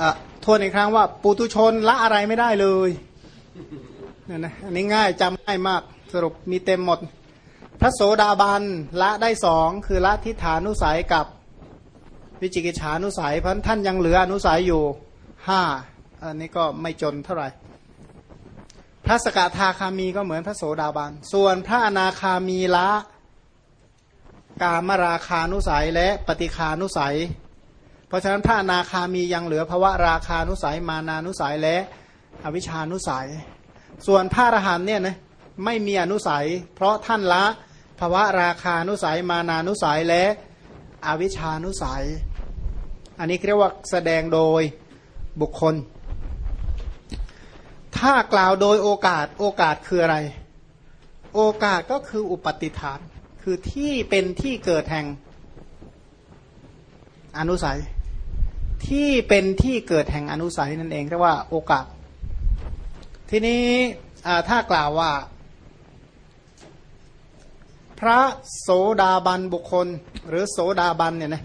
อ่อทวนอีกครั้งว่า ปุตุชนละอะไรไม่ได้เลยเนี่ยนะอันนี้ง่ายจำง่ายมากสรุปมีเต็มหมด พระโสดาบันละได้สองคือละทิฏฐานุสัยกับวิจิกิจฉานุสัยเพราะท่านยังเหลืออนุสัยอยู่ห้าอันนี้ก็ไม่จนเท่าไหร่ พระสกทาคามีก็เหมือนพระโสดาบัน ส่วนพระอนาคามีละ กามราคานุสัยและปฏิคานุสัย เพราะฉะนั้นพระอนาคามียังเหลือภวะราคานุสัยมานานุสัยและอวิชานุสัย ส่วนพระอรหันเนี่ยนะไม่มีอนุสัย เพราะท่านละภวะราคานุสัยมานานุสัยและอวิชานุสัย อันนี้เรียกว่าแสดงโดยบุคคล ถ้ากล่าวโดยโอกาสโอกาสคืออะไร โอกาสก็คืออุปติฐาน คือที่เป็นที่เกิดแห่งอนุสัย ที่เป็นที่เกิดแห่งอนุสัยนั่นเองเรียกว่าโอกาส ทีนี้ถ้ากล่าวว่า พระโสดาบันบุคคล หรือโสดาบันเนี่ยนะ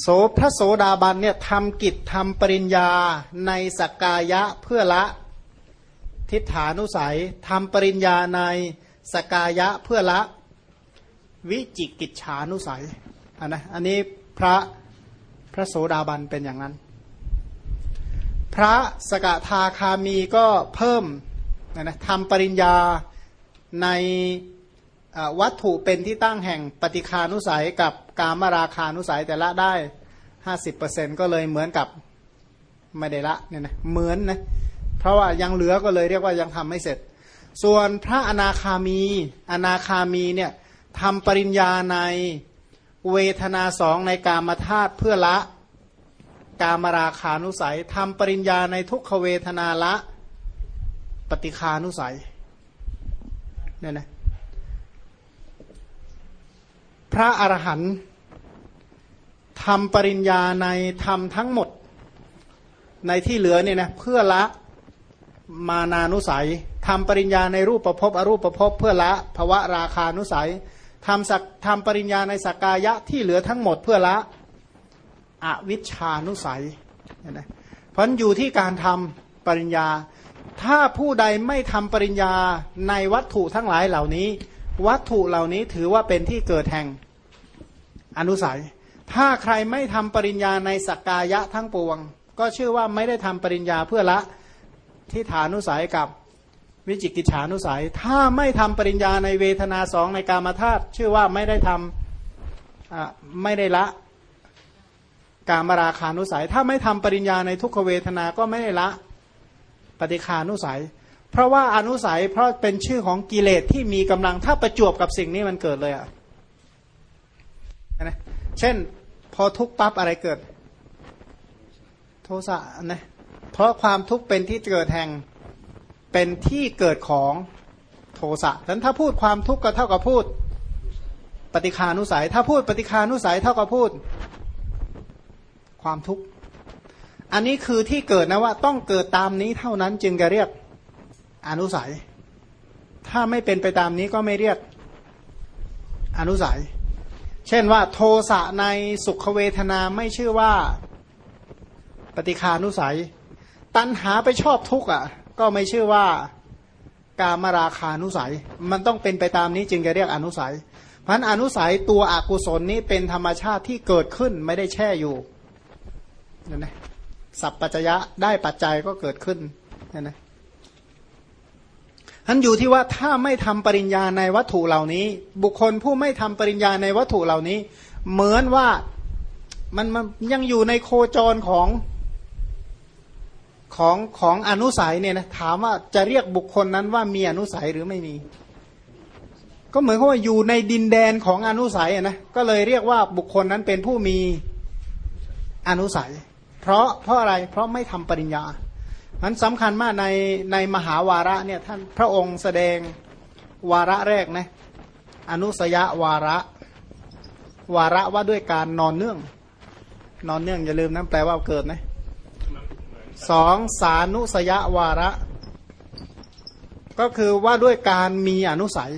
โสพระโสดาบันเนี่ยทำกิจทำปริญญาในสกกายะเพื่อละทิฏฐานุสัยทำปริญญาในสกายะเพื่อละวิจิกิจฉานุสัยอันนะอันนี้พระ ระโสดาบันเป็นอย่างนั้น พระสกทาคามีก็เพิ่มนะนะทำปริญญาในวัตถุเป็นที่ตั้งแห่งปฏิคานุสัยกับกามราคานุสัยแต่ละได้ห้าสิบเปอร์เซ็นก็เลยเหมือนกับไม่ได้ละเนี่ยนะเหมือนนะเพราะว่ายังเหลือก็เลยเรียกว่ายังทำไม่เสร็จ ส่วนพระอนาคามีอนาคามีเนี่ยทำปริญญาใน เวทนาสองในกามธาตุเพื่อละกามราคานุสัยทำปริญญาในทุกขเวทนาละปฏิคานุสัยเนี่ยนะพระอรหันต์ทำปริญญาในธรรมทั้งหมดในที่เหลือเนี่ยนะเพื่อละมานานุสัยทำปริญญาในรูปประพบอรูปประพบเพื่อละภวะราคานุสัย ทำสักทำปริญญาในสักกายะที่เหลือทั้งหมดเพื่อละอวิชานุสัยนะเพราะอยู่ที่การทำปริญญา ถ้าผู้ใดไม่ทำปริญญาในวัตถุทั้งหลายเหล่านี้ วัตถุเหล่านี้ถือว่าเป็นที่เกิดแห่งอนุสัย ถ้าใครไม่ทำปริญญาในสักกายะทั้งปวง ก็ชื่อว่าไม่ได้ทำปริญญาเพื่อละที่ฐานุสัยกับ วิจิกิจฉานุสัย ถ้าไม่ทำปริญญาในเวทนาสองในกามธาตุชื่อว่าไม่ได้ทำไม่ได้ละกามราคานุสัย ถ้าไม่ทำปริญญาในทุกขเวทนาก็ไม่ได้ละปฏิคานุสัย เพราะว่าอนุสัยเพราะเป็นชื่อของกิเลสที่มีกำลังถ้าประจวบกับสิ่งนี้มันเกิดเลยอะนะเช่น พอทุกปั๊บอะไรเกิด โทสะนะเพราะความทุกข์เป็นที่เกิดแห่ง เป็นที่เกิดของโทสะดังนั้นถ้าพูดความทุกข์ก็เท่ากับพูดปฏิคานุสัย ถ้าพูดปฏิคานุสัยเท่ากับพูด ความทุกข์ อันนี้คือที่เกิดนะว่าต้องเกิดตามนี้เท่านั้นจึงจะเรียกอนุสัย ถ้าไม่เป็นไปตามนี้ก็ไม่เรียกอนุสัย เช่นว่า โทสะในสุขเวทนาไม่ชื่อว่า ปฏิคานุสัย ตัณหาไปชอบทุกข์อะ ก็ไม่ชื่อว่ากามราคานุสัย มันต้องเป็นไปตามนี้จึงจะเรียกอนุสัยเพราะอนุสัยตัวอกุศลนี้เป็นธรรมชาติที่เกิดขึ้นไม่ได้แช่อยู่นั่นนะสัพปัจยะได้ปัจจัยก็เกิดขึ้นนั่นนะท่านอยู่ที่ว่าถ้าไม่ทำปริญญาในวัตถุเหล่านี้ บุคคลผู้ไม่ทำปริญญาในวัตถุเหล่านี้ เหมือนว่ามันมันยังอยู่ในโคจรของ ของของอนุสัยเนี่ยนะถามว่าจะเรียกบุคคลนั้นว่ามีอนุสัยหรือไม่มี ก็เหมือนกับว่าอยู่ในดินแดนของอนุสัยนะก็เลยเรียกว่าบุคคลนั้นเป็นผู้มีอนุสัย เพราะเพราะอะไรเพราะไม่ทำปริญญามันสำคัญมากในในมหาวาระเนี่ยท่านพระองค์แสดงวาระแรกนะอนุสยวาระ วาระว่าด้วยการนอนเนื่อง นอนเนื่องอย่าลืมนะแปลว่าเกิดนะ สองสานุสยวาระ ก็คือว่าด้วยการมีอนุสัย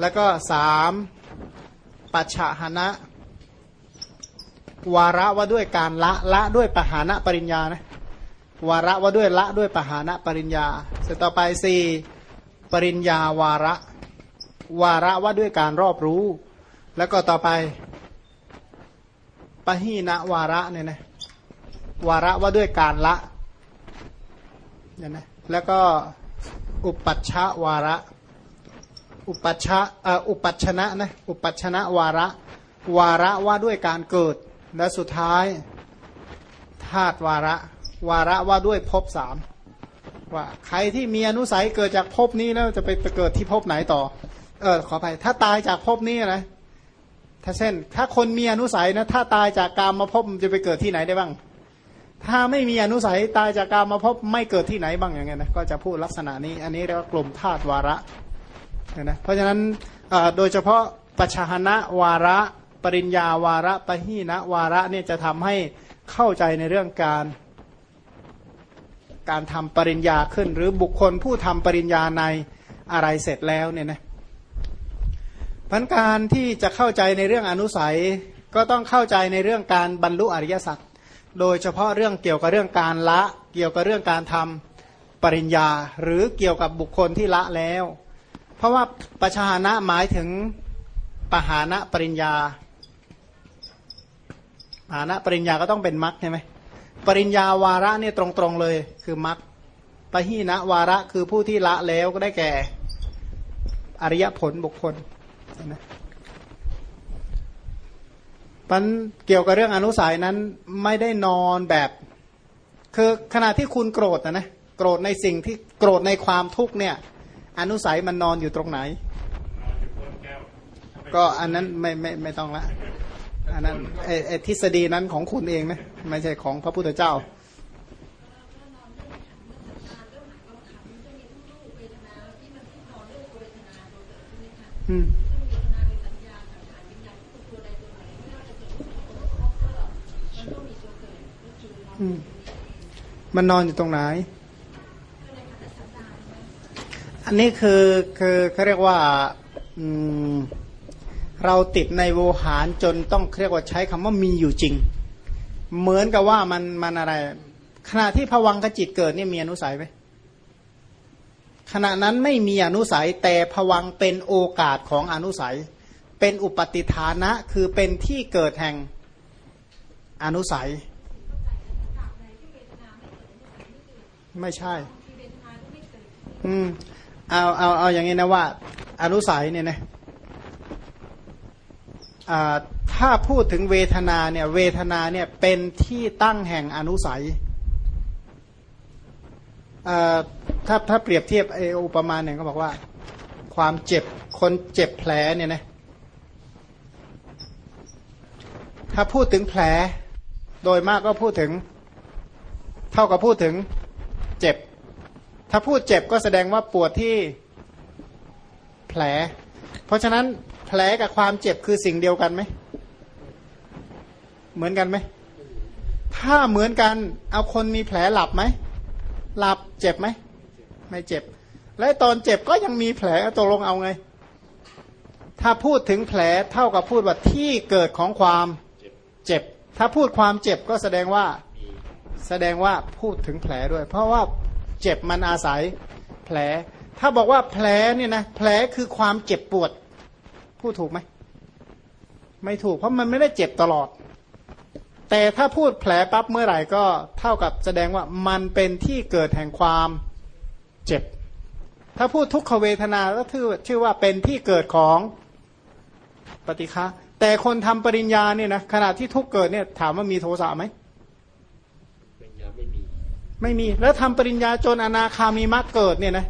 แล้วก็สามปัจฉหนะ วาระว่าด้วยการละละด้วยปหานะปริญญานะวาระว่าด้วยละด้วยปหานะปริญญา เสร็จต่อไปสี่ปริญญาวาระ วาระว่าด้วยการรอบรู้ แล้วก็ต่อไปปหีนะวาระเนี่ยนะ วาระว่าด้วยการละเนี่ยนะแล้วก็อุปัชชะวาระ อุปัชชะอุปัชนะนะอุปัชนะวาระ วาระว่าด้วยการเกิด และสุดท้ายธาตุวาระ วาระว่าด้วยภพสามว่าใครที่มีอนุสัยเกิดจากภพนี้แล้วจะไปเกิดที่ภพไหนต่อ เออขอไปถ้าตายจากภพนี้นะถ้าเช่น ถ้าคนมีอนุสัยนะถ้าตายจากกามมาพบจะไปเกิดที่ไหนได้บ้าง ถ้าไม่มีอนุสัยตายจากกามมาพบไม่เกิดที่ไหนบ้างอย่างเงี้ยนะก็จะพูดลักษณะนี้ อันนี้เรียกว่ากลุ่มธาตุวาระนะเพราะฉะนั้นโดยเฉพาะปัจฉานะวาระ ปริญญาวาระปะหีนะวาระเนี่ยจะทำให้เข้าใจในเรื่องการ การทำปริญญาขึ้น หรือบุคคลผู้ทำปริญญาในอะไรเสร็จแล้วเนี่ยนะพันการที่จะเข้าใจในเรื่องอนุสัยก็ต้องเข้าใจในเรื่องการบรรลุอริยสัจ โดยเฉพาะเรื่องเกี่ยวกับเรื่องการละ เกี่ยวกับเรื่องการทำปริญญา หรือเกี่ยวกับบุคคลที่ละแล้ว เพราะว่าประชานะหมายถึงปหานะปริญญาปหานะปริญญาก็ต้องเป็นมรรคใช่ไหมปริญญาวาระเนี่ยตรงๆเลยคือมรรคปหีนะวาระคือผู้ที่ละแล้วก็ได้แก่ อริยผลบุคคลนะ ปันเกี่ยวกับเรื่องอนุสัยนั้นไม่ได้นอนแบบคือขณะที่คุณโกรธนะนะโกรธในสิ่งที่โกรธในความทุกข์เนี่ย อนุสัยมันนอนอยู่ตรงไหน ก็อันนั้นไม่ไม่ไม่ต้องละอันนั้นไอ้ทฤษฎีนั้นของคุณเองนะไม่ใช่ของพระพุทธเจ้าอืม มันนอนอยู่ตรงไหน อันนี้คือคือเขาเรียกว่าเราติดในโวหารจนต้องเรียกว่าใช้คำว่ามีอยู่จริง เหมือนกับว่ามันมันอะไร ขณะที่ผวังขจิตเกิดนี่มีอนุสัยไหมขณะนั้นไม่มีอนุสัยแต่ผวังเป็นโอกาสของอนุสัย เป็นอุปติฐานะคือเป็นที่เกิดแห่งอนุสัย ไม่ใช่ อืม เอาเอาเอาอย่างนี้นะว่า อนุสัยเนี่ยนะถ้าพูดถึงเวทนาเนี่ย เวทนาเนี่ยเป็นที่ตั้งแห่งอนุสัยถ้าถ้าเปรียบเทียบไออุปมาเนี่ยก็บอกว่า ความเจ็บคนเจ็บแผลเนี่ยนะถ้าพูดถึงแผลโดยมากก็พูดถึง เท่ากับพูดถึง เจ็บ ถ้าพูดเจ็บก็แสดงว่าปวดที่แผล เพราะฉะนั้นแผลกับความเจ็บคือสิ่งเดียวกันไหม เหมือนกันไหม ถ้าเหมือนกัน เอาคนมีแผลหลับไหม หลับเจ็บไหม ไม่เจ็บ และตอนเจ็บก็ยังมีแผลตกลงเอาไง ถ้าพูดถึงแผลเท่ากับพูดว่าที่เกิดของความเจ็บ ถ้าพูดความเจ็บก็แสดงว่า แสดงว่าพูดถึงแผลด้วย เพราะว่าเจ็บมันอาศัยแผล ถ้าบอกว่าแผลเนี่ยนะแผลคือความเจ็บปวด พูดถูกไหมไม่ถูกเพราะมันไม่ได้เจ็บตลอด แต่ถ้าพูดแผลปั๊บเมื่อไหร่ก็เท่ากับแสดงว่ามันเป็นที่เกิดแห่งความเจ็บ ถ้าพูดทุกขเวทนาก็ชื่อชื่อว่าเป็นที่เกิดของปฏิฆะแต่คนทำปริญญาเนี่ยนะขณะที่ทุกเกิดเนี่ยถามว่ามีโทสะไหม ไม่มีแล้วทำปริญญาจนอนาคามีมรรคเกิดเนี่ยนะ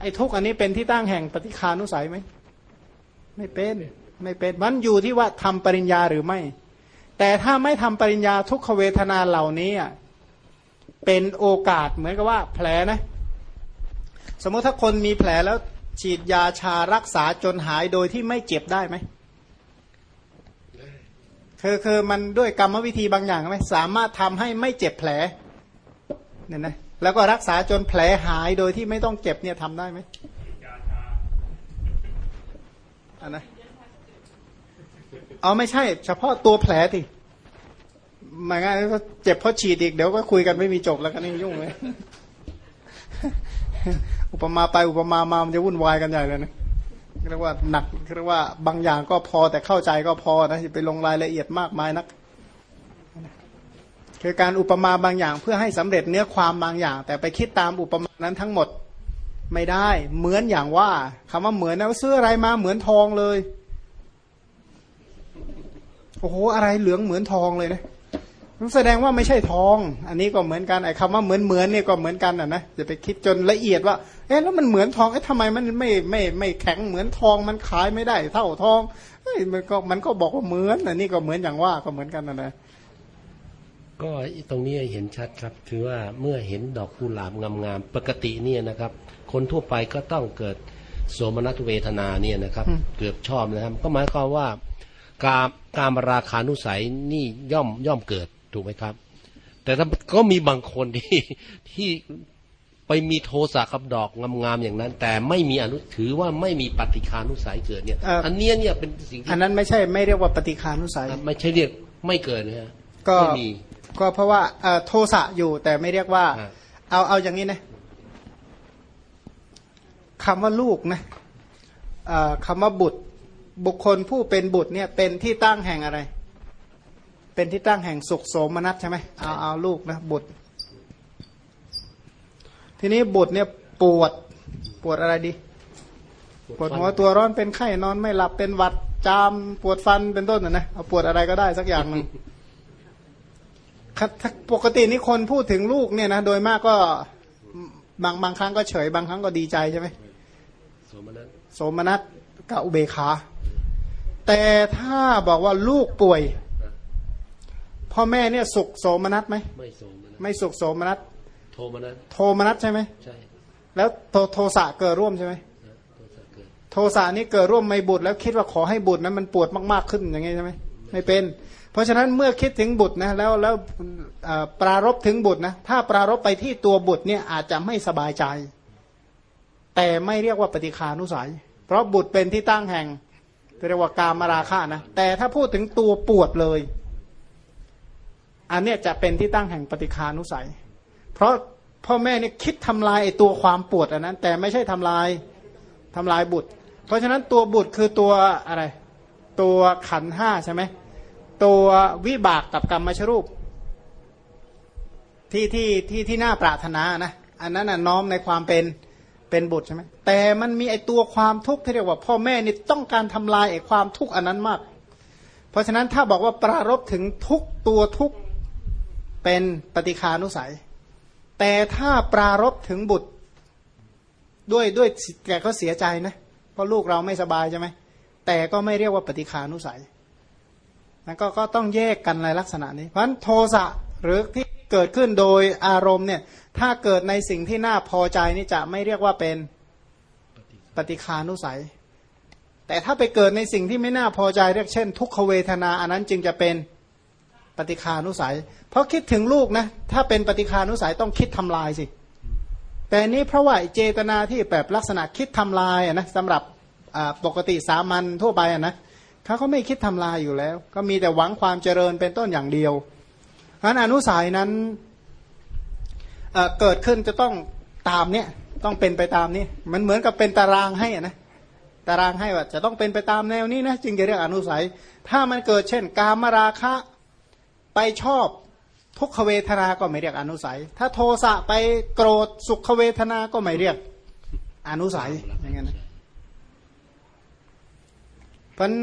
ไอ้ทุกอันนี้เป็นที่ตั้งแห่งปฏิคานุสัยไหมไม่เป็นไม่เป็นมันอยู่ที่ว่าทำปริญญาหรือไม่ แต่ถ้าไม่ทำปริญญาทุกขเวทนาเหล่านี้อะเป็นโอกาสเหมือนกับว่า แผลนะ สมมติถ้าคนมีแผลแล้วฉีดยาชารักษาจนหายโดยที่ไม่เจ็บได้ไหมคือคือมันด้วยกรรมวิธีบางอย่างไหมสามารถทำให้ไม่เจ็บแผล เนี่ยนะแล้วก็รักษาจนแผลหายโดยที่ไม่ต้องเจ็บเนี่ยทำได้ไหมอันนะเอาไม่ใช่ เฉพาะตัวแผลทีไม่งั้นก็เจ็บเพราะฉีดอีกเดี๋ยวก็คุยกันไม่มีจบแล้วกันนี่ยุ่งเลยอุปมาไปอุปมามามันจะวุ่นวายกันใหญ่เลยนะเรียกว่าหนักเรียกว่าบางอย่างก็พอแต่เข้าใจก็พอนะอย่าไปลงรายละเอียดมากมายนัก คือการอุปมาบางอย่างเพื่อให้สำเร็จเนื้อความบางอย่าง แต่ไปคิดตามอุปมานั้นทั้งหมดไม่ได้ เหมือนอย่างว่าคำว่าเหมือนนะซื้ออะไรมาเหมือนทองเลยโอ้โหอะไรเหลืองเหมือนทองเลยนะแสดงว่าไม่ใช่ทอง อันนี้ก็เหมือนกันไอ้คำว่าเหมือนเหมือนเนี่ยก็เหมือนกันอะนะจะไปคิดจนละเอียดว่า เอ๊ะแล้วมันเหมือนทองเอ๊ะทำไมมันไม่ไม่ไม่แข็งเหมือนทองมันขายไม่ได้ เท่าทองเอ้ยมันก็มันก็บอกว่าเหมือนอันนี้ก็เหมือนอย่างว่าก็เหมือนกันนะนะ ก็ตรงนี้เห็นชัดครับ คือว่าเมื่อเห็นดอกกุหลาบงามๆปกติเนี่ยนะครับ คนทั่วไปก็ต้องเกิดโสมนัสเวทนาเนี่ยนะครับ เกือบชอบนะครับ ก็หมายความว่าการการราคานุสัยนี่ย่อมย่อมเกิดถูกไหมครับ แต่ถ้าก็มีบางคนที่ที่ไปมีโทสะกับดอกงามๆอย่างนั้น แต่ไม่มีอนุถือว่าไม่มีปฏิคานุสัยเกิดเนี่ยเอ่ออัอันเนี้ยเนี่ยเป็นสิ่งที่อันนั้นไม่ใช่ไม่เรียกว่าปฏิคานุสัย ไม่ใช่เรียกไม่เกิดนะฮะก็ไม่มี ก็เพราะว่าเอ่อโทสะอยู่แต่ไม่เรียกว่าอ่า เอาเอาอย่างนี้นะคำว่าลูกนะเอ่อคำว่าบุตร บุคคลผู้เป็นบุตรเนี่ยเป็นที่ตั้งแห่งอะไร เป็นที่ตั้งแห่งสุขโสมนัสใช่ไหมเอาเอาลูกนะบุตร ทีนี้บุตรเนี่ยปวดปวดอะไรดีปวดหัวตัวร้อนเป็นไข้นอนไม่หลับเป็นหวัดจามปวดฟันเป็นต้นนะนะเอาปวดอะไรก็ได้สักอย่างหนึ่งครับถ้า ปกตินี่คนพูดถึงลูกเนี่ยนะโดยมากก็บางบางครั้งก็เฉย บางครั้งก็ดีใจใช่ไหมโสมนัสโสมนัสกับอุเบกขาแต่ถ้าบอกว่าลูกป่วย พ่อแม่เนี่ยสุขโสมนัสไหมไม่โสมนัสไม่สุขโสมนัสโทมนัสโทมนัสใช่ไหมใช่แล้วโทโทสะเกิดร่วมใช่ไหมนะโทสะเกิดโทสะนี่เกิดร่วมไม่บุตรแล้วคิดว่าขอให้บุตรนั้นมันปวดมากๆขึ้นอย่างงี้ใช่ไหมไม่เป็น เพราะฉะนั้นเมื่อคิดถึงบุตรนะแล้วแล้วปรารบถึงบุตรนะถ้าปรารบไปที่ตัวบุตรเนี่ยอาจจะไม่สบายใจ แต่ไม่เรียกว่าปฏิคานุสัย เพราะบุตรเป็นที่ตั้งแห่งเรียกว่ากามราคะนะแต่ถ้าพูดถึงตัวปวดเลย อันเนี้ยจะเป็นที่ตั้งแห่งปฏิคานุสัย เพราะพ่อแม่เนี่ยคิดทำลายไอ้ตัวความปวดอันนั้น แต่ไม่ใช่ทำลายทำลายบุตร เพราะฉะนั้นตัวบุตรคือตัวอะไร ตัวขันห้าใช่ไหม ตัววิบากกับกรรมมชรูป ที่ที่ที่ที่น่าปรารถนานะอันนั้นน่ะน้อมในความเป็นเป็นบุตรใช่ไหมแต่มันมีไอตัวความทุกข์ที่เรียกว่า พ่อแม่นี่ต้องการทำลายไอความทุกข์อันนั้นมาก เพราะฉะนั้นถ้าบอกว่าปรารบถึงทุกตัวทุกเป็นปฏิคานุสัย แต่ถ้าปรารบถึงบุตรด้วยด้วยแกก็เสียใจนะเพราะลูกเราไม่สบายใช่ไหมแต่ก็ไม่เรียกว่าปฏิคานุสัย นั่นก็ก็ต้องแยกกันในลักษณะนี้ เพราะฉะนั้นโทสะหรือที่เกิดขึ้นโดยอารมณ์เนี่ยถ้าเกิดในสิ่งที่น่าพอใจนี่จะไม่เรียกว่าเป็นปฏิคานุสัย แต่ถ้าไปเกิดในสิ่งที่ไม่น่าพอใจเรียกเช่น ทุกขเวทนาอันนั้นจึงจะเป็นปฏิคานุสัย เพราะคิดถึงลูกนะถ้าเป็นปฏิคานุสัยต้องคิดทำลายสิแต่นี้เพราะว่าเจตนาที่แบบลักษณะคิดทำลายอะนะสำหรับอ่าปกติสามัญทั่วไปอะนะ เขาก็ไม่คิดทำลายอยู่แล้ว ก็มีแต่หวังความเจริญเป็นต้นอย่างเดียวเพราะนั้นอนุสัยนั้นเเกิดขึ้นจะต้องตามเนี่ยต้องเป็นไปตามนี้มันเหมือนกับเป็นตารางให้นะตารางให้ว่าจะต้องเป็นไปตามแนวนี้นะจึงจะเรียกอนุสัย ถ้ามันเกิดเช่น กามราคะไปชอบทุกขเวทนา ก็ไม่เรียกอนุสัย ถ้าโทสะไปโกรธสุขเวทนา ก็ไม่เรียกอนุสัยอย่างนั้นนะ เพราะฉะนั้น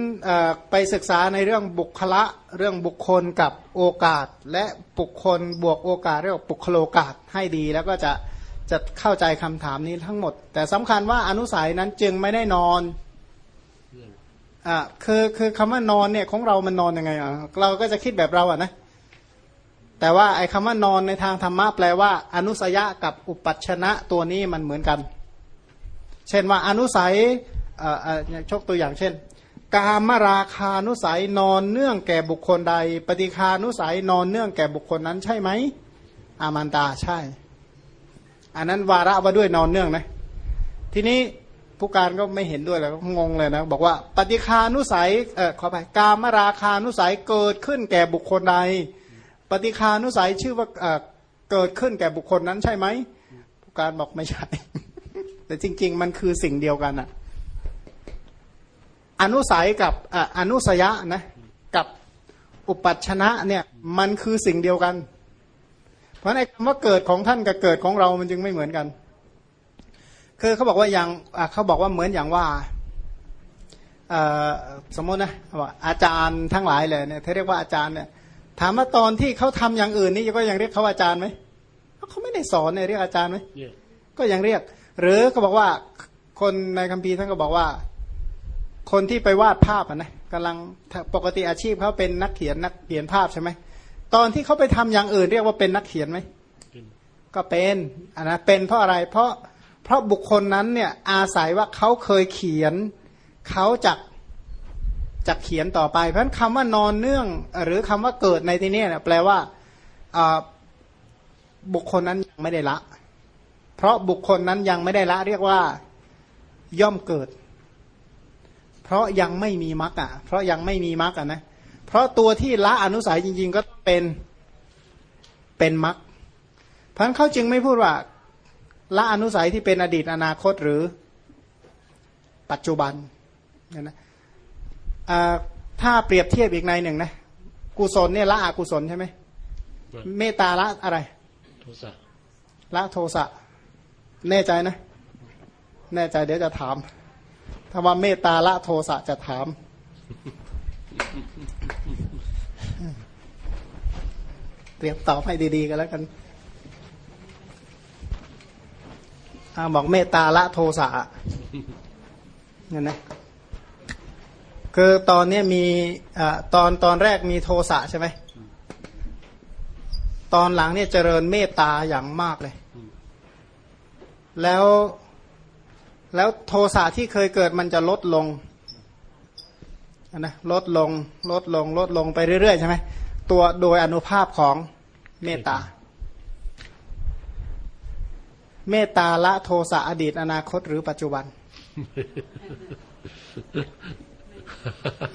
ไปศึกษาในเรื่องบุคละเรื่องบุคคลกับโอกาส และบุคคลบวกโอกาสเรียกว่าบุคโลกาสให้ดี แล้วก็จะจะเข้าใจคำถามนี้ทั้งหมด แต่สำคัญว่าอนุสัยนั้นจึงไม่ได้นอนอ่าคือคือคำว่านอนเนี่ยของเรามันนอนยังไงอะเราก็จะคิดแบบเราอะนะแต่ว่าไอ้คำว่านอนในทางธรรมะแปลว่า อนุสยะกับอุปัชนะตัวนี้มันเหมือนกัน เช่นว่าอนุสัยอ่อเอ่อยกตัวอย่างเช่น กามราคานุสัยนอนเนื่องแก่บุคคลใด ปฏิคานุสัยนอนเนื่องแก่บุคคลนั้นใช่ไหม อามันตาใช่ อันนั้นวาระว่าด้วยนอนเนื่องนะ ทีนี้ผู้การก็ไม่เห็นด้วยแล้วก็งงเลยนะ บอกว่า ปฏิคานุสัยเออขอไปกามราคานุสัยเกิดขึ้นแก่บุคคลใด ปฏิคานุสัยชื่อว่าเอ่อเกิดขึ้นแก่บุคคลนั้นใช่ไหมผู้การบอกไม่ใช่ แต่จริง ๆ มันคือสิ่งเดียวกันอะ อนุสัยกับอะอนุสยะนะกับอุปัชชนะเนี่ยมันคือสิ่งเดียวกัน เพราะในคำว่าเกิดของท่านกับเกิดของเรามันจึงไม่เหมือนกัน คือเขาบอกว่าอย่างอะเขาบอกว่าเหมือนอย่างว่าเอ่อสมมตินะว่าอาจารย์ทั้งหลายเลยเนี่ยเขาเรียกว่าอาจารย์เนี่ยถามว่าตอนที่เขาทำอย่างอื่นนี่ก็ยังเรียกเขาอาจารย์ไหมเขาไม่ได้สอนเนี่ยเรียกอาจารย์ไหมเนี่ยก็ยังเรียก หรือเขาบอกว่าคนในคัมภีร์ท่านก็บอกว่า คนที่ไปวาดภาพอะนะกำลังปกติอาชีพเขาเป็นนักเขียนนักเขียนภาพใช่ไหมตอนที่เขาไปทำอย่างอื่นเรียกว่าเป็นนักเขียนไหมเป็นก็เป็นอันนะเป็นเพราะอะไร เพราะเพราะบุคคลนั้นเนี่ยอาศัยว่าเขาเคยเขียนเขาจะจะเขียนต่อไป เพราะฉะนั้นคำว่านอนเนื่อง หรือคำว่าเกิดในที่นี้เนี่ยแปลว่าอ่าบุคคลนั้นยังไม่ได้ละ เพราะบุคคลนั้นยังไม่ได้ละ เรียกว่าย่อมเกิด เพราะยังไม่มีมรรคอะ เพราะยังไม่มีมรรคอะนะ เพราะตัวที่ละอนุสัยจริง ๆ ก็เป็นเป็นมรรคเพราะฉะนั้นเขาจึงไม่พูดว่าละอนุสัยที่เป็นอดีตอนาคตหรือปัจจุบันเนี่ยนะอ่าถ้าเปรียบเทียบอีกในหนึ่งนะกุศลเนี่ยละอกุศลใช่ไหมเมตตาละอะไรโทสะละโทสะแน่ใจนะ แน่ใจเดี๋ยวจะถาม ถ้าว่าเมตตาละโทสะจะถาม เตรียมตอบให้ดี ๆ กันแล้วกันอาบอกเมตตาละโทสะเนี่ยนะคือตอนนี้มีอตอนตอนแรกมีโทสะใช่ไหมตอนหลังเนี่ยเจริญเมตตาอย่างมากเลย แล้ว แล้วโทสะที่เคยเกิดมันจะลดลงนะลดลงลดลงลดลงไปเรื่อยๆใช่ไหมตัวโดยอนุภาพของเมตตา เมตตาละโทสะอดีตอนาคตหรือปัจจุบัน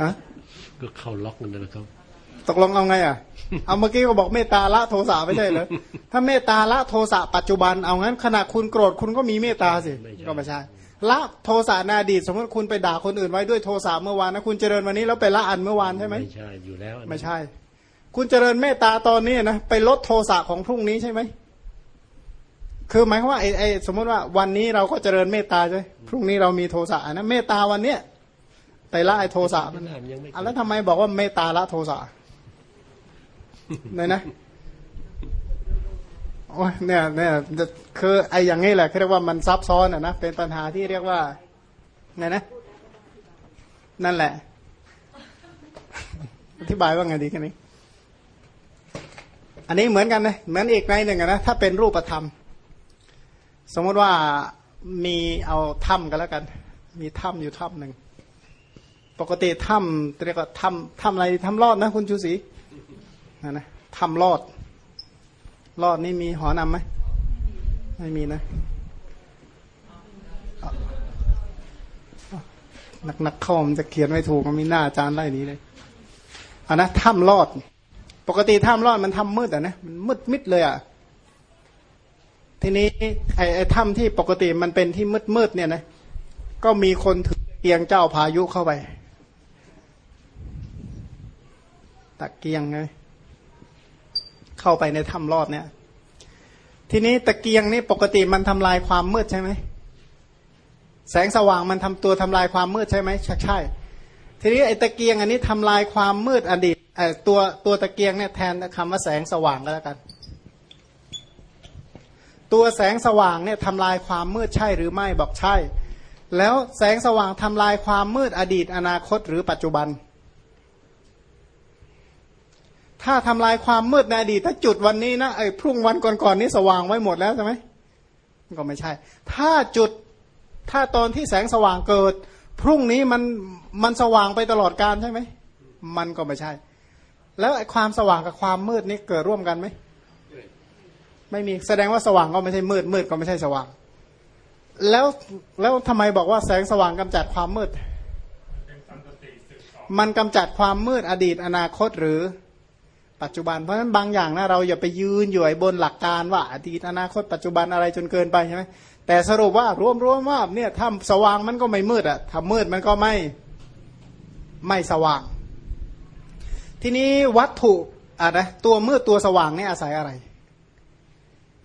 ฮะก็เข้าล็อกนั่นนะครับ ตกลงเอาไงอะ เอาเมื่อกี้ก็บอกเมตตาละโทสะไม่ใช่เหรอถ้าเมตตาละโทสะปัจจุบันเอางั้นขณะคุณโกรธคุณก็มีเมตตาสิไม่ใช่ก็ไม่ใช่ละโทสะในอดีตสมมติคุณไปด่าคนอื่นไว้ด้วยโทสะเมื่อวานนะคุณเจริญวันนี้แล้วไปละอันเมื่อวานใช่ไหมไม่ใช่อยู่แล้วอันนั้นไม่ใช่ คุณเจริญเมตตาตอนนี้นะไปลดโทสะของพรุ่งนี้ใช่ไหมคือหมายความว่าไอ้ไอ้สมมติว่าวันนี้เราก็เจริญเมตตาใช่ไหมพรุ่งนี้เรามีโทสะนะเมตตาวันเนี้ยไปละไอ้โทสะมันยังไม่อะแล้วทำไมบอกว่าเมตตาละโทสะ เนี่ยนะโอ้ยเนี่ยเนี่ยคือไอ้อย่างนี้แหละเขาเรียกว่ามันซับซ้อนอะนะเป็นปัญหาที่เรียกว่าไงนะ นั่นแหละ อธิบายว่าไงดีกันนี้อันนี้เหมือนกันนะเหมือนอีกในหนึ่งอะนะถ้าเป็นรูปธรรม สมมติว่ามีเอาถ้ำกันแล้วกัน มีถ้ำอยู่ถ้ำหนึ่งปกติถ้ำเรียกว่าถ้ำถ้ำอะไรถ้ำรอดนะคุณชูศรี นะนะถ้ำรอด รอดนี่มีหอนำไหมไม่มีนะนักนักๆเข้ามันจะเขียนไม่ถูกมันมีหน้าอาจารย์ไล่นี้เลยอะนะถ้ำรอด ปกติถ้ำรอดมันทำมืดอะนะมันมืดมิดเลยอะทีนี้ไอ้ไอ้ถ้ำที่ปกติมันเป็นที่มืดมืดเนี่ยนะก็มีคนถือเกียงเจ้าพายุเข้าไปตะเกียงไง เข้าไปในถ้ำรอดเนี่ย ทีนี้ตะเกียงนี่ปกติมันทำลายความมืดใช่ไหมแสงสว่างมันทำตัวทำลายความมืดใช่ไหมใช่ใช่ทีนี้ไอ้ตะเกียงอันนี้ทำลายความมืดอดีตไอ้ตัวตัวตะเกียงเนี่ยแทนคำว่าแสงสว่างก็แล้วกัน ตัวแสงสว่างเนี่ยทำลายความมืดใช่หรือไม่บอกใช่ แล้วแสงสว่างทำลายความมืดอดีต อนาคตหรือปัจจุบัน ถ้าทำลายความมืดในอดีตถ้าจุดวันนี้นะไอ้พรุ่งวันก่อนๆนี้สว่างไว้หมดแล้วใช่ไหมก็ไม่ใช่ ถ้าจุดถ้าตอนที่แสงสว่างเกิด พรุ่งนี้มันมันสว่างไปตลอดการใช่ไหมมันก็ไม่ใช่ แล้วไอ้ความสว่างกับความมืดนี่เกิดร่วมกันไหมไม่มีแสดงว่าสว่างก็ไม่ใช่มืดมืดก็ไม่ใช่สว่าง แล้วแล้วทำไมบอกว่าแสงสว่างกำจัดความมืด มันกำจัดความมืดอดีตอนาคตหรือ ปัจจุบันเพราะฉะนั้นบางอย่างนะเราอย่าไปยืนอยู่ไอ้บนหลักการว่าอดีตอนาคตปัจจุบันอะไรจนเกินไปใช่ไหมแต่สรุปว่ารวมๆว่าเนี่ยถ้าสว่างมันก็ไม่มืดอะถ้ามืดมันก็ไม่ไม่สว่าง ทีนี้วัตถุอะนะตัวมืดตัวสว่างนี่อาศัยอะไร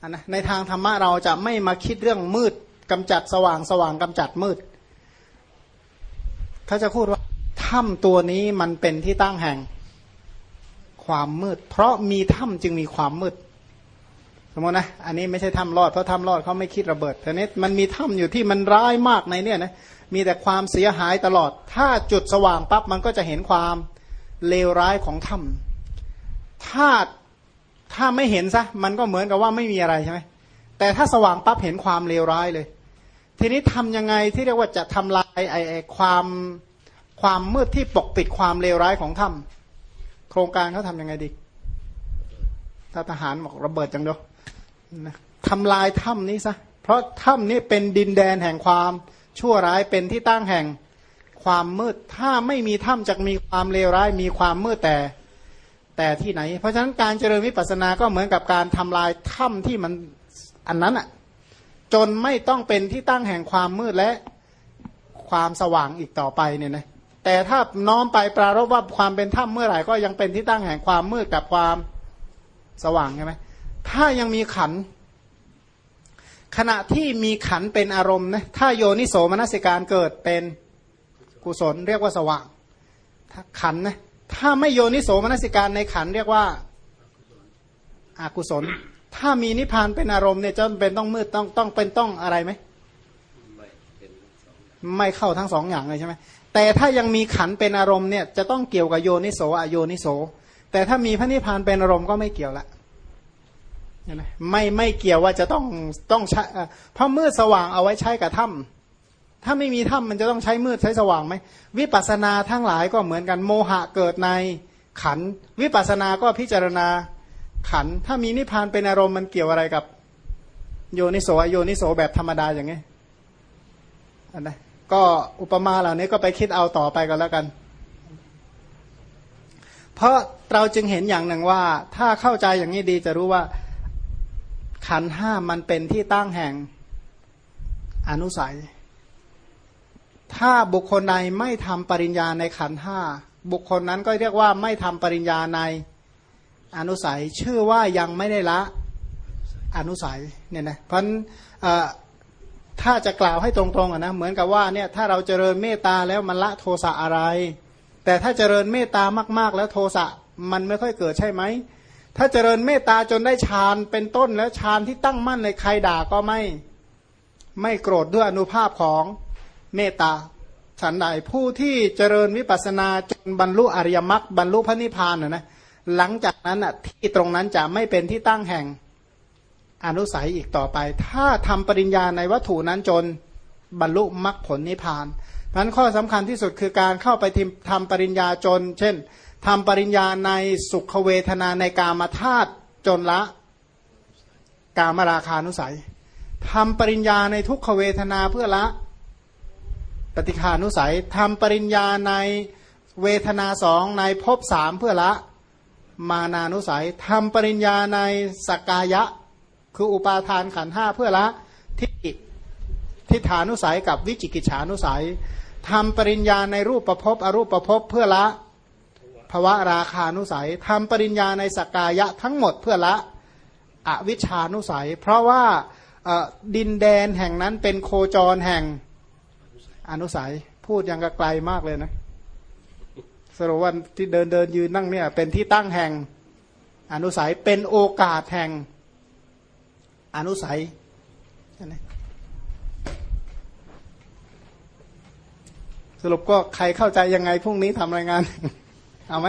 อันนะในทางธรรมะเราจะไม่มาคิดเรื่องมืดกำจัดสว่างสว่างกำจัดมืดเขาจะพูดว่าถ้ำตัวนี้มันเป็นที่ตั้งแห่ง ความมืด เพราะมีถ้ำจึงมีความมืด สมมตินะ อันนี้ไม่ใช่ถ้ำรอดเพราะถ้ำรอดเขาไม่คิดระเบิดแต่นี้มันมีถ้ำอยู่ที่มันร้ายมากในเนี่ยนะมีแต่ความเสียหายตลอด ถ้าจุดสว่างปั๊บมันก็จะเห็นความเลวร้ายของถ้ำถ้าถ้าไม่เห็นซะมันก็เหมือนกับว่าไม่มีอะไรใช่ไหมแต่ถ้าสว่างปั๊บเห็นความเลวร้ายเลย ทีนี้ทำยังไงที่เรียกว่าจะทำลายไอไอ้ความความมืดที่ปกปิดความเลวร้ายของถ้ำ โครงการเขาทำยังไงดีถ้าทหารบอกระเบิดจังเดียวนะทำลายถ้ำนี้ซะ เพราะถ้ำนี้เป็นดินแดนแห่งความชั่วร้ายเป็นที่ตั้งแห่งความมืด ถ้าไม่มีถ้ำจะมีความเลวร้าย มีความมืดแต่แต่ที่ไหน เพราะฉะนั้นการเจริญวิปัสสนาก็เหมือนกับการทำลายถ้ำที่มันอันนั้นอะจนไม่ต้องเป็นที่ตั้งแห่งความมืดและความสว่างอีกต่อไปเนี่ยนะ แต่ถ้าน้อมไปปรารบว่าความเป็นถ้ำเมื่อไหร่ก็ยังเป็นที่ตั้งแห่งความมืดกับความสว่างใช่ไหมถ้ายังมีขัน ขณะที่มีขันเป็นอารมณ์นะถ้าโยนิโสมนสิการเกิดเป็นกุศลเรียกว่าสว่าง ถ้าขันนะถ้าไม่โยนิโสมนสิการในขันเรียกว่าอากุศล ถ้ามีนิพพานเป็นอารมณ์เนี่ยจะเป็นต้องมืดต้องต้องเป็นต้องอะไรไหมไม่เข้าทั้งสองอย่างเลยใช่ไหม แต่ถ้ายังมีขันเป็นอารมณ์เนี่ยจะต้องเกี่ยวกับโยนิโสอโยนิโส แต่ถ้ามีพระนิพพานเป็นอารมณ์ก็ไม่เกี่ยวละไม่ไม่เกี่ยวว่าจะต้องต้องใช้เพราะมืดสว่างเอาไว้ใช้กับถ้ำถ้าไม่มีถ้ำมันจะต้องใช้มืดใช้สว่างไหมวิปัสสนาทั้งหลายก็เหมือนกันโมหะเกิดในขัน วิปัสสนาก็พิจารณาขัน ถ้ามีนิพพานเป็นอารมณ์มันเกี่ยวอะไรกับ โยนิโสอโยนิโสแบบธรรมดาอย่างนี้อันนะ ก็อุปมาเหล่านี้ก็ไปคิดเอาต่อไปกันแล้วกัน เพราะเราจึงเห็นอย่างหนึ่งว่า ถ้าเข้าใจอย่างนี้ดีจะรู้ว่า ขันห้ามันเป็นที่ตั้งแห่งอนุสัย ถ้าบุคคลใดไม่ทำปริญญาในขันห้าบุคคลนั้นก็เรียกว่าไม่ทำปริญญาในอนุสัย ชื่อว่ายังไม่ได้ละอนุสัยเนี่ยนะเพราะ ถ้าจะกล่าวให้ตรงๆนะเหมือนกับว่าเนี่ยถ้าเราเจริญเมตตาแล้วมันละโทสะอะไร แต่ถ้าเจริญเมตตามากๆ แล้วโทสะมันไม่ค่อยเกิดใช่ไหมถ้าเจริญเมตตาจนได้ฌานเป็นต้นแล้วฌานที่ตั้งมั่นในใครด่าก็ไม่ ไม่โกรธด้วยอนุภาพของเมตตาฉันใดผู้ที่เจริญวิปัสนาจนบรรลุอริยมรรคบรรลุพระนิพพานนะนะหลังจากนั้นอะที่ตรงนั้นจะไม่เป็นที่ตั้งแห่ง อนุสัยอีกต่อไป ถ้าทำปริญญาในวัตถุนั้นจนบรรลุมรรคผลนิพพานนั้นข้อสำคัญที่สุดคือการเข้าไปทำปริญญาจน เช่นทำปริญญาในสุขเวทนาในกามาธาตุจนละกามราคานุสัยทำปริญญาในทุกขเวทนาเพื่อละปฏิคานุสัยทำปริญญาในเวทนาสองในภพสามเพื่อละมานานุสัยทำปริญญาในสกกายะ คืออุปาทานขันห้าเพื่อละทิฏฐิทิฏฐานุสัยกับวิจิกิจฉานุสัยทำปริญญาในรูปประพบอรูปประพบเพื่อละภวะราคานุสัยทำปริญญาในสกายะทั้งหมดเพื่อละอวิชานุสัย เพราะว่าดินแดนแห่งนั้นเป็นโคจรแห่งอนุสัย พูดยังกไกลมากเลยนะสรุปว่าที่เดินเดินยืนนั่งเนี่ยเป็นที่ตั้งแห่งอนุสัยเป็นโอกาสแห่ง อนุสัยสรุปก็ใครเข้าใจยังไงพรุ่งนี้ทำรายงาน เอาไหม